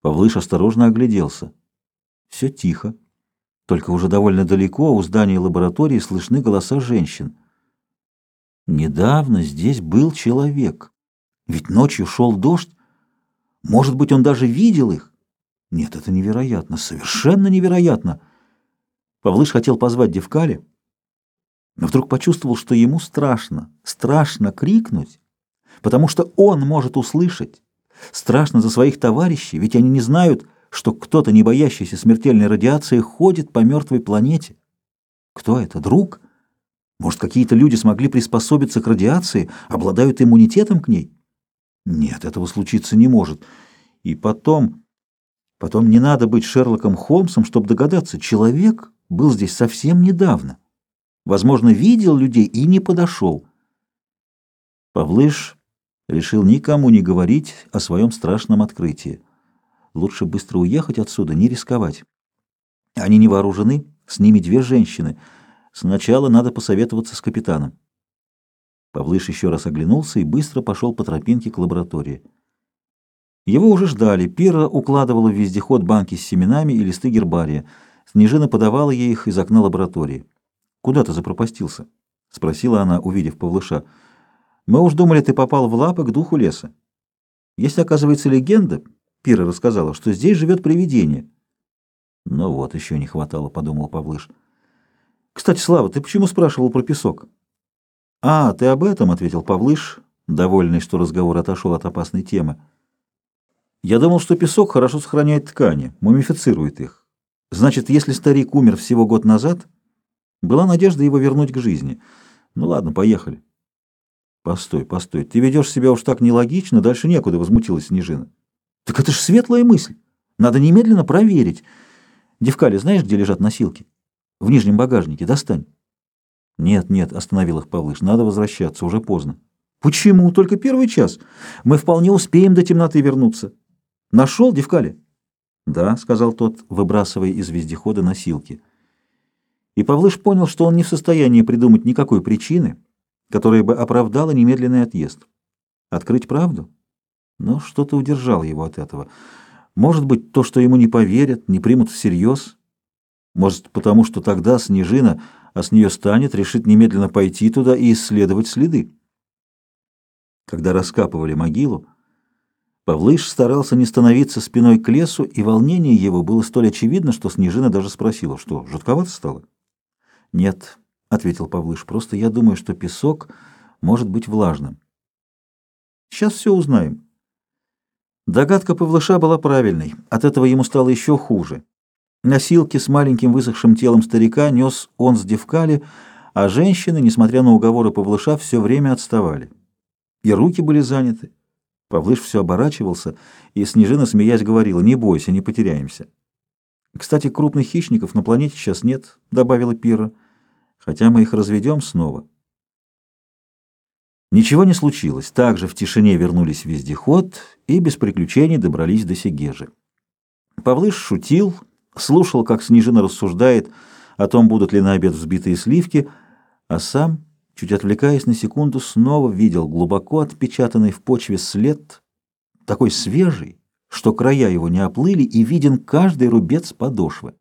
Павлыш осторожно огляделся. Все тихо. Только уже довольно далеко у здания лаборатории слышны голоса женщин. Недавно здесь был человек. Ведь ночью шел дождь. Может быть, он даже видел их? Нет, это невероятно, совершенно невероятно. Павлыш хотел позвать Девкали, но вдруг почувствовал, что ему страшно, страшно крикнуть, потому что он может услышать. Страшно за своих товарищей, ведь они не знают, что кто-то, не боящийся смертельной радиации, ходит по мертвой планете. Кто это? Друг? Может, какие-то люди смогли приспособиться к радиации, обладают иммунитетом к ней? Нет, этого случиться не может. И потом... Потом не надо быть Шерлоком Холмсом, чтобы догадаться, человек был здесь совсем недавно. Возможно, видел людей и не подошел. Павлыш решил никому не говорить о своем страшном открытии. Лучше быстро уехать отсюда, не рисковать. Они не вооружены, с ними две женщины. Сначала надо посоветоваться с капитаном. Павлыш еще раз оглянулся и быстро пошел по тропинке к лаборатории. Его уже ждали. Пира укладывала в вездеход банки с семенами и листы гербария. Снежина подавала ей их из окна лаборатории. «Куда ты запропастился?» — спросила она, увидев Павлыша. Мы уж думали, ты попал в лапы к духу леса. Если, оказывается, легенда, Пира рассказала, что здесь живет привидение. Ну вот, еще не хватало, подумал Павлыш. Кстати, Слава, ты почему спрашивал про песок? А, ты об этом, ответил Павлыш, довольный, что разговор отошел от опасной темы. Я думал, что песок хорошо сохраняет ткани, мумифицирует их. Значит, если старик умер всего год назад, была надежда его вернуть к жизни. Ну ладно, поехали. Постой, постой, ты ведешь себя уж так нелогично, дальше некуда, возмутилась Снежина. Так это ж светлая мысль. Надо немедленно проверить. Девкали, знаешь, где лежат носилки? В нижнем багажнике, достань. Нет, нет, остановил их Павлыш, надо возвращаться, уже поздно. Почему? Только первый час. Мы вполне успеем до темноты вернуться. Нашел, Девкали? Да, сказал тот, выбрасывая из вездехода носилки. И Павлыш понял, что он не в состоянии придумать никакой причины, которая бы оправдала немедленный отъезд. Открыть правду? Но что-то удержало его от этого. Может быть, то, что ему не поверят, не примут всерьез? Может, потому что тогда Снежина, а с нее станет, решит немедленно пойти туда и исследовать следы? Когда раскапывали могилу, Павлыш старался не становиться спиной к лесу, и волнение его было столь очевидно, что Снежина даже спросила, что, жутковато стало? Нет, — ответил Павлыш. — Просто я думаю, что песок может быть влажным. — Сейчас все узнаем. Догадка Павлыша была правильной. От этого ему стало еще хуже. Носилки с маленьким высохшим телом старика нес он с девкали, а женщины, несмотря на уговоры Павлыша, все время отставали. И руки были заняты. Павлыш все оборачивался, и Снежина, смеясь, говорила, «Не бойся, не потеряемся». «Кстати, крупных хищников на планете сейчас нет», — добавила Пира хотя мы их разведем снова. Ничего не случилось. Также в тишине вернулись вездеход и без приключений добрались до Сегежи. Павлыш шутил, слушал, как Снежина рассуждает о том, будут ли на обед взбитые сливки, а сам, чуть отвлекаясь на секунду, снова видел глубоко отпечатанный в почве след, такой свежий, что края его не оплыли, и виден каждый рубец подошвы.